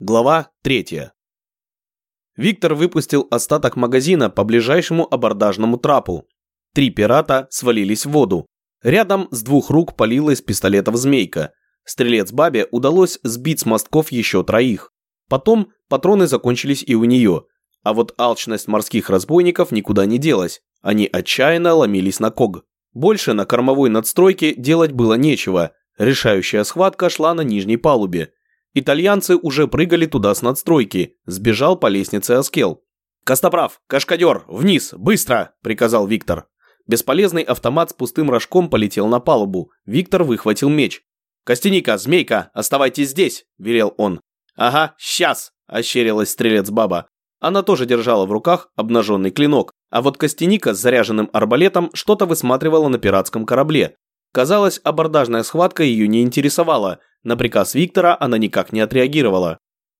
Глава 3. Виктор выпустил остаток магазина по ближайшему абордажному трапу. Три пирата свалились в воду. Рядом с двух рук палила из пистолетов змейка. Стрелец Бабе удалось сбить с мостков еще троих. Потом патроны закончились и у нее. А вот алчность морских разбойников никуда не делась. Они отчаянно ломились на Ког. Больше на кормовой надстройке делать было нечего. Решающая схватка шла на нижней палубе. Итальянцы уже прыгали туда с надстройки. Сбежал по лестнице Аскел. «Костоправ! Кашкадер! Вниз! Быстро!» – приказал Виктор. Бесполезный автомат с пустым рожком полетел на палубу. Виктор выхватил меч. «Костяника, змейка, оставайтесь здесь!» – велел он. «Ага, сейчас!» – ощерилась стрелец баба. Она тоже держала в руках обнаженный клинок, а вот Костяника с заряженным арбалетом что-то высматривала на пиратском корабле. Казалось, абордажная схватка ее не интересовала, на приказ Виктора она никак не отреагировала.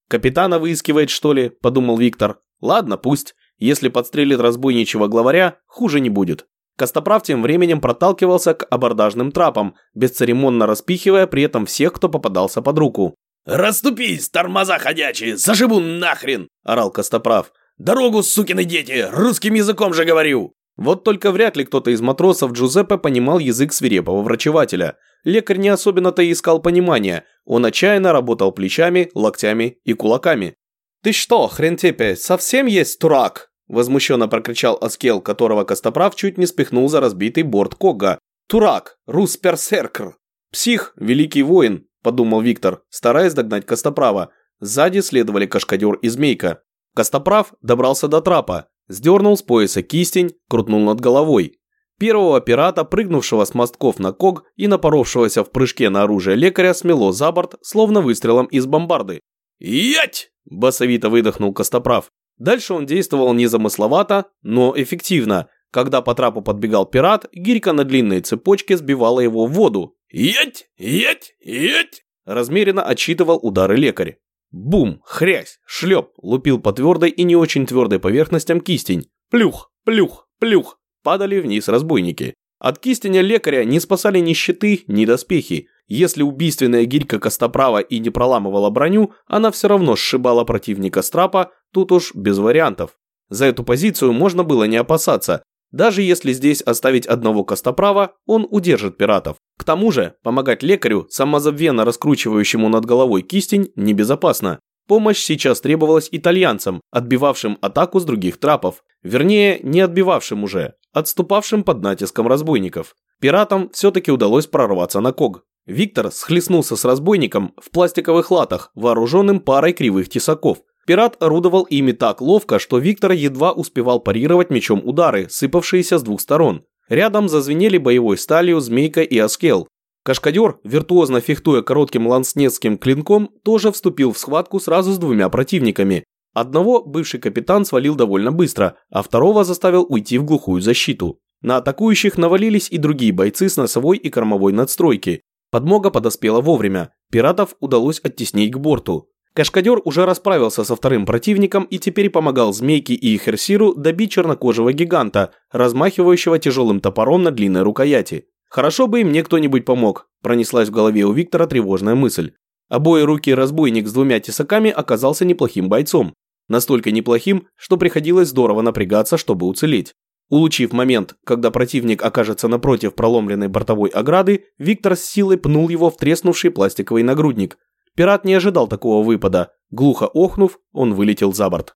«Капитана выискивает, что ли?» – подумал Виктор. «Ладно, пусть. Если подстрелит разбойничего главаря, хуже не будет». Костоправ тем временем проталкивался к абордажным трапам, бесцеремонно распихивая при этом всех, кто попадался под руку. «Раступись, тормоза ходячие, заживу нахрен!» – орал Костоправ. «Дорогу, сукины дети, русским языком же говорю!» Вот только вряд ли кто-то из матросов Джузеппе понимал язык свирепого врачевателя. Лекарь не особенно-то и искал понимания, он отчаянно работал плечами, локтями и кулаками. «Ты что, хрентепе, совсем есть турак?» Возмущенно прокричал Аскел, которого Костоправ чуть не спихнул за разбитый борт Кога. «Турак! Рус-персеркр!» «Псих, великий воин!» – подумал Виктор, стараясь догнать Костоправа. Сзади следовали Кашкадер и Змейка. Костоправ добрался до трапа, сдернул с пояса кистень, крутнул над головой. Первого пирата, прыгнувшего с мостков на ког и напоровшегося в прыжке на оружие лекаря, смело за борт, словно выстрелом из бомбарды. «Ять!» – басовито выдохнул Костоправ. Дальше он действовал незамысловато, но эффективно. Когда по трапу подбегал пират, гирька на длинной цепочке сбивала его в воду. «Ять! Ять! Ять!» Размеренно отсчитывал удары лекарь. Бум, хрясь, шлеп, лупил по твердой и не очень твердой поверхностям кистень. Плюх, плюх, плюх. Падали вниз разбойники. От кистеня лекаря не спасали ни щиты, ни доспехи. Если убийственная гирька Костоправа и не проламывала броню, она все равно сшибала противника с трапа, тут уж без вариантов. За эту позицию можно было не опасаться. Даже если здесь оставить одного Костоправа, он удержит пиратов. К тому же, помогать лекарю, самозабвенно раскручивающему над головой кистень, небезопасно. Помощь сейчас требовалась итальянцам, отбивавшим атаку с других трапов. Вернее, не отбивавшим уже, отступавшим под натиском разбойников. Пиратам все-таки удалось прорваться на Ког. Виктор схлестнулся с разбойником в пластиковых латах, вооруженным парой кривых тесаков, Пират орудовал ими так ловко, что Виктор едва успевал парировать мечом удары, сыпавшиеся с двух сторон. Рядом зазвенели боевой сталью Змейка и Аскел. Кашкадер, виртуозно фехтуя коротким ланснецким клинком, тоже вступил в схватку сразу с двумя противниками. Одного бывший капитан свалил довольно быстро, а второго заставил уйти в глухую защиту. На атакующих навалились и другие бойцы с носовой и кормовой надстройки. Подмога подоспела вовремя. Пиратов удалось оттеснить к борту. Кашкадер уже расправился со вторым противником и теперь помогал Змейке и Херсиру добить чернокожего гиганта, размахивающего тяжелым топором на длинной рукояти. «Хорошо бы им мне кто-нибудь помог», – пронеслась в голове у Виктора тревожная мысль. Обои руки разбойник с двумя тесаками оказался неплохим бойцом. Настолько неплохим, что приходилось здорово напрягаться, чтобы уцелеть. Улучив момент, когда противник окажется напротив проломленной бортовой ограды, Виктор с силой пнул его в треснувший пластиковый нагрудник, Пират не ожидал такого выпада. Глухо охнув, он вылетел за борт.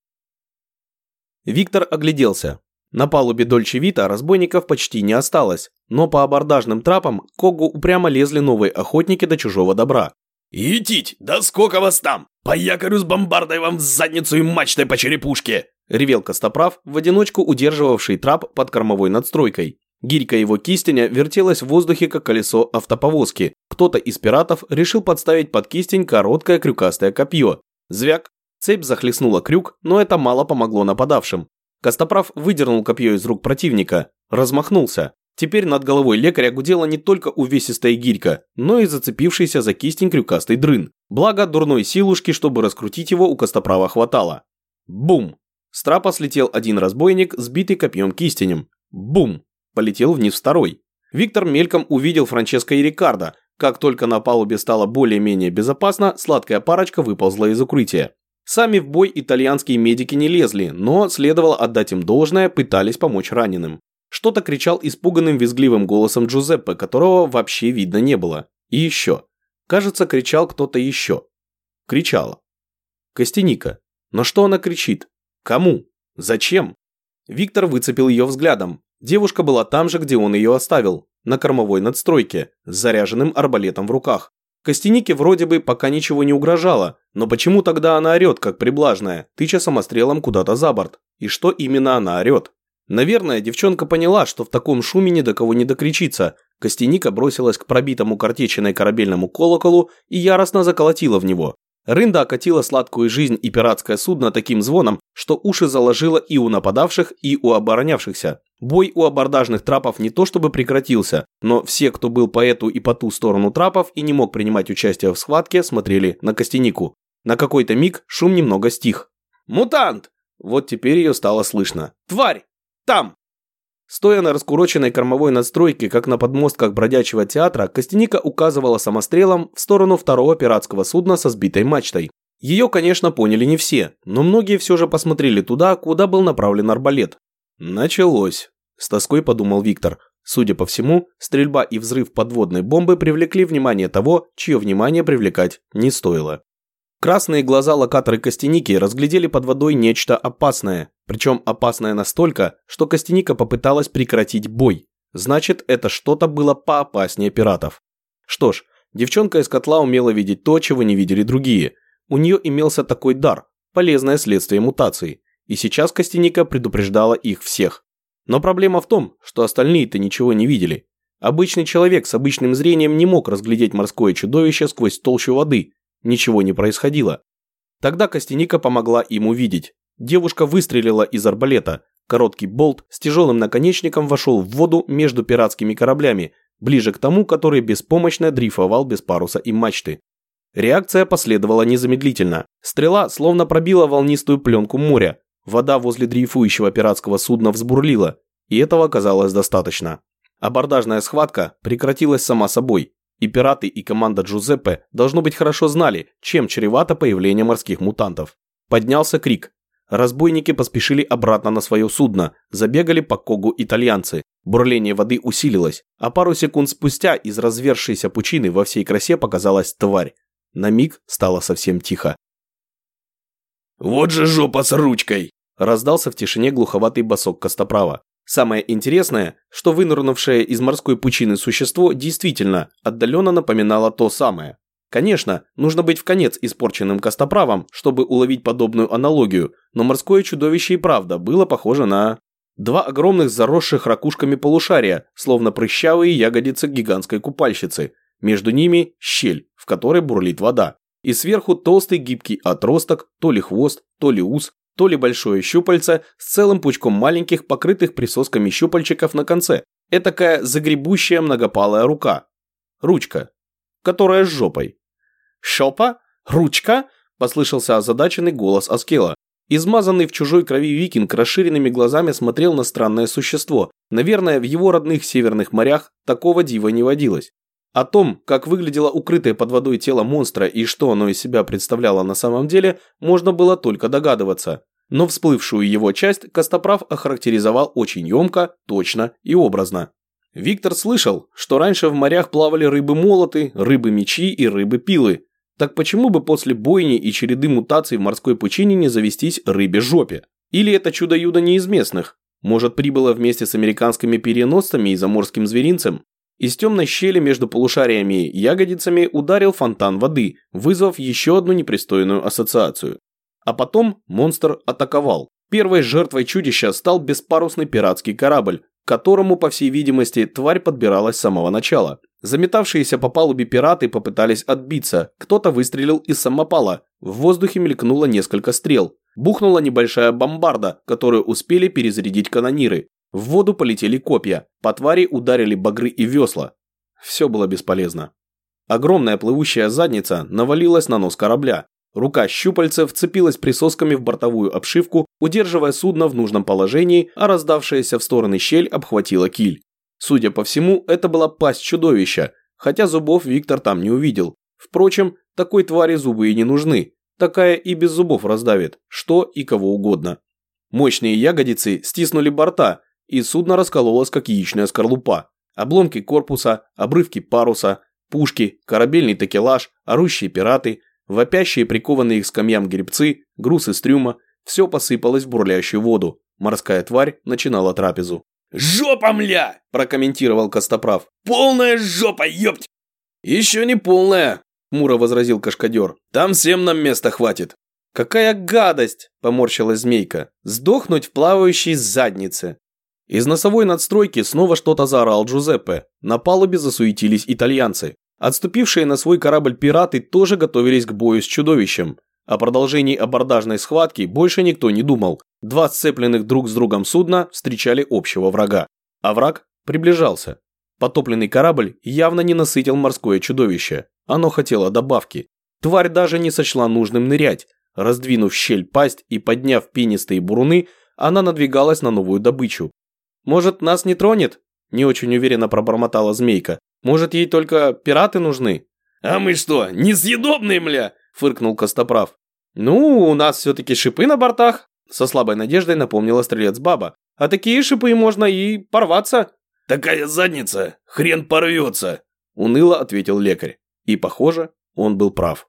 Виктор огляделся. На палубе Дольче Вита разбойников почти не осталось, но по абордажным трапам к Когу упрямо лезли новые охотники до чужого добра. «Идите, да сколько вас там? По якорю с бомбардой вам в задницу и мачтой по черепушке!» ревел Костоправ, в одиночку удерживавший трап под кормовой надстройкой. Гирька его кистеня вертелась в воздухе, как колесо автоповозки. Кто-то из пиратов решил подставить под кистень короткое крюкастое копье. Звяк. Цепь захлестнула крюк, но это мало помогло нападавшим. Костоправ выдернул копье из рук противника. Размахнулся. Теперь над головой лекаря гудела не только увесистая гирька, но и зацепившийся за кистень крюкастый дрын. Благо, дурной силушки, чтобы раскрутить его, у Костоправа хватало. Бум! С трапа слетел один разбойник, сбитый копьем кистенем. Бум! Полетел вниз второй. Виктор мельком увидел Франческо и Рикардо. Как только на палубе стало более-менее безопасно, сладкая парочка выползла из укрытия. Сами в бой итальянские медики не лезли, но следовало отдать им должное, пытались помочь раненым. Что-то кричал испуганным визгливым голосом Джузеппе, которого вообще видно не было. И еще. Кажется, кричал кто-то еще. Кричала. Костяника. Но что она кричит? Кому? Зачем? Виктор выцепил ее взглядом. Девушка была там же, где он ее оставил, на кормовой надстройке, с заряженным арбалетом в руках. Костянике вроде бы пока ничего не угрожало, но почему тогда она орет, как приблажная, тыча самострелом куда-то за борт? И что именно она орет? Наверное, девчонка поняла, что в таком шуме ни до кого не докричится. Костяника бросилась к пробитому картечиной корабельному колоколу и яростно заколотила в него. Рында окатила сладкую жизнь и пиратское судно таким звоном, что уши заложило и у нападавших, и у оборонявшихся. Бой у абордажных трапов не то чтобы прекратился, но все, кто был по эту и по ту сторону трапов и не мог принимать участие в схватке, смотрели на Костянику. На какой-то миг шум немного стих. «Мутант!» Вот теперь ее стало слышно. «Тварь! Там!» Стоя на раскуроченной кормовой надстройке, как на подмостках бродячего театра, Костяника указывала самострелом в сторону второго пиратского судна со сбитой мачтой. Ее, конечно, поняли не все, но многие все же посмотрели туда, куда был направлен арбалет. «Началось», – с тоской подумал Виктор. Судя по всему, стрельба и взрыв подводной бомбы привлекли внимание того, чье внимание привлекать не стоило. Красные глаза локаторы Костяники разглядели под водой нечто опасное, причем опасное настолько, что Костяника попыталась прекратить бой. Значит, это что-то было поопаснее пиратов. Что ж, девчонка из котла умела видеть то, чего не видели другие. У нее имелся такой дар, полезное следствие мутации. И сейчас Костяника предупреждала их всех. Но проблема в том, что остальные-то ничего не видели. Обычный человек с обычным зрением не мог разглядеть морское чудовище сквозь толщу воды, Ничего не происходило. Тогда Костяника помогла им увидеть. Девушка выстрелила из арбалета. Короткий болт с тяжелым наконечником вошел в воду между пиратскими кораблями, ближе к тому, который беспомощно дрейфовал без паруса и мачты. Реакция последовала незамедлительно. Стрела словно пробила волнистую пленку моря. Вода возле дрейфующего пиратского судна взбурлила, и этого оказалось достаточно. Абордажная схватка прекратилась сама собой. И пираты, и команда Джузеппе должно быть хорошо знали, чем чревато появление морских мутантов. Поднялся крик. Разбойники поспешили обратно на свое судно, забегали по когу итальянцы. Бурление воды усилилось, а пару секунд спустя из развершейся пучины во всей красе показалась тварь. На миг стало совсем тихо. «Вот же жопа с ручкой!» Раздался в тишине глуховатый босок Костоправа. Самое интересное, что вынырнувшее из морской пучины существо действительно отдаленно напоминало то самое. Конечно, нужно быть в конец испорченным костоправом, чтобы уловить подобную аналогию, но морское чудовище и правда было похоже на... Два огромных заросших ракушками полушария, словно прыщавые ягодицы гигантской купальщицы. Между ними щель, в которой бурлит вода. И сверху толстый гибкий отросток, то ли хвост, то ли ус, то ли большое щупальце с целым пучком маленьких, покрытых присосками щупальчиков на конце. Этакая загребущая многопалая рука. Ручка, которая с жопой. «Шопа? Ручка?» – послышался озадаченный голос Аскела. Измазанный в чужой крови викинг расширенными глазами смотрел на странное существо. Наверное, в его родных северных морях такого дива не водилось. О том, как выглядело укрытое под водой тело монстра и что оно из себя представляло на самом деле, можно было только догадываться. Но всплывшую его часть Костоправ охарактеризовал очень емко, точно и образно. Виктор слышал, что раньше в морях плавали рыбы-молоты, рыбы-мечи и рыбы-пилы. Так почему бы после бойни и череды мутаций в морской пучине не завестись рыбе-жопе? Или это чудо-юдо не? Может, прибыло вместе с американскими переносцами и заморским зверинцем? Из темной щели между полушариями и ягодицами ударил фонтан воды, вызвав еще одну непристойную ассоциацию. А потом монстр атаковал. Первой жертвой чудища стал беспарусный пиратский корабль, к которому, по всей видимости, тварь подбиралась с самого начала. Заметавшиеся по палубе пираты попытались отбиться, кто-то выстрелил из самопала, в воздухе мелькнуло несколько стрел. Бухнула небольшая бомбарда, которую успели перезарядить канониры. В воду полетели копья, по твари ударили багры и весла. Все было бесполезно. Огромная плывущая задница навалилась на нос корабля. Рука щупальца вцепилась присосками в бортовую обшивку, удерживая судно в нужном положении, а раздавшаяся в стороны щель обхватила киль. Судя по всему, это была пасть чудовища. хотя зубов Виктор там не увидел. Впрочем, такой твари зубы и не нужны. Такая и без зубов раздавит, что и кого угодно. Мощные ягодицы стиснули борта, и судно раскололось, как яичная скорлупа. Обломки корпуса, обрывки паруса, пушки, корабельный такелаж, орущие пираты, вопящие прикованные к скамьям гребцы, груз из трюма – все посыпалось в бурлящую воду. Морская тварь начинала трапезу. «Жопа, мля!» – прокомментировал Костоправ. «Полная жопа, ёпть!» «Еще не полная!» – хмуро возразил Кашкадер. «Там всем нам места хватит!» «Какая гадость!» – поморщилась змейка. «Сдохнуть в плавающей заднице!» Из носовой надстройки снова что-то заорал Джузеппе. На палубе засуетились итальянцы. Отступившие на свой корабль пираты тоже готовились к бою с чудовищем. О продолжении абордажной схватки больше никто не думал. Два сцепленных друг с другом судна встречали общего врага. А враг приближался. Потопленный корабль явно не насытил морское чудовище. Оно хотело добавки. Тварь даже не сочла нужным нырять. Раздвинув щель пасть и подняв пенистые буруны, она надвигалась на новую добычу. «Может, нас не тронет?» – не очень уверенно пробормотала змейка. «Может, ей только пираты нужны?» «А мы что, несъедобные, мля?» – фыркнул Костоправ. «Ну, у нас все-таки шипы на бортах», – со слабой надеждой напомнила стрелец баба. «А такие шипы можно и порваться». «Такая задница, хрен порвется», – уныло ответил лекарь. И, похоже, он был прав.